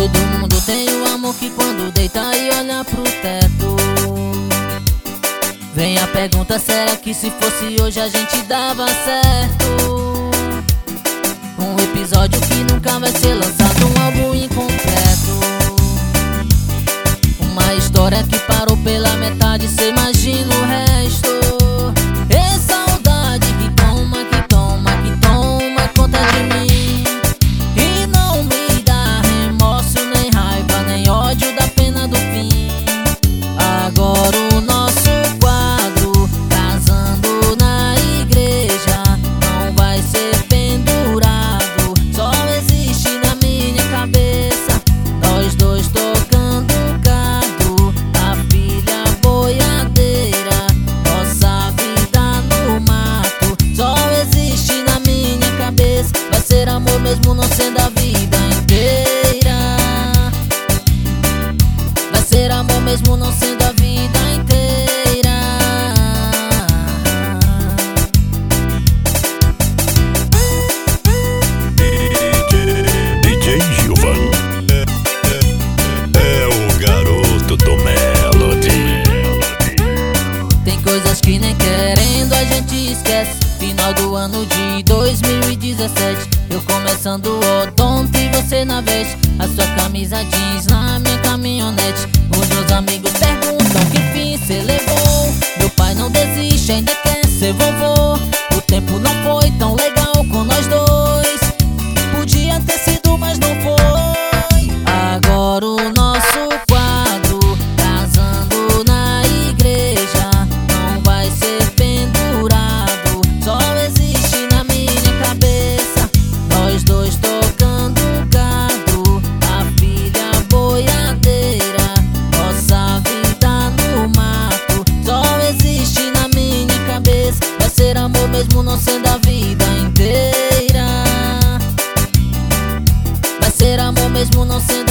Todo mundo tem o amor que quando deita e olha pro teto Vem a pergunta, será que se fosse hoje a gente dava certo? Um episódio que nunca vai ser lançado, um álbum incompleto Uma história que parou pela metade, sem mesmo não sendo a vida inteira. DJ Gilvan é o garoto do Melody. Tem coisas que nem querendo a gente esquece. Final do ano de 2017. Eu começando o e você na veste. A sua camisa jeans na minha caminhonete. Os meus amigos perguntam que fim cê levou. Meu pai não desiste, ainda quer ser vovô. O tempo não mesmo não sendo a vida inteira. Vai ser amor mesmo não sendo